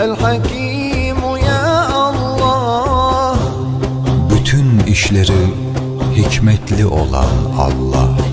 الحكيم يا الله Bütün işleri hikmetli olan Allah.